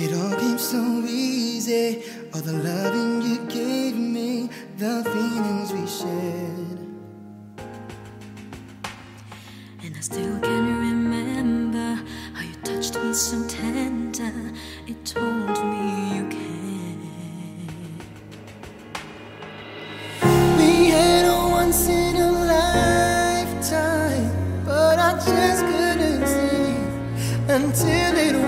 It all came so easy. All the loving you gave me, the feelings we shared. And I still can remember how you touched me so tender. It told me you cared. We had a once in a lifetime, but I just couldn't see until it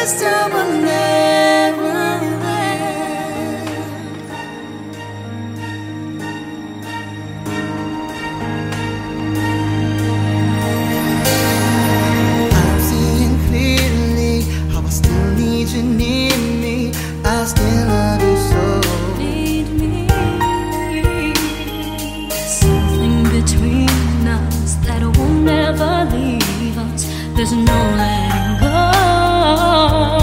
This time I'll never end. I'm seeing clearly how I still need you near me. I still love you so. Need me. Something between us that will never leave us. There's no letting heart.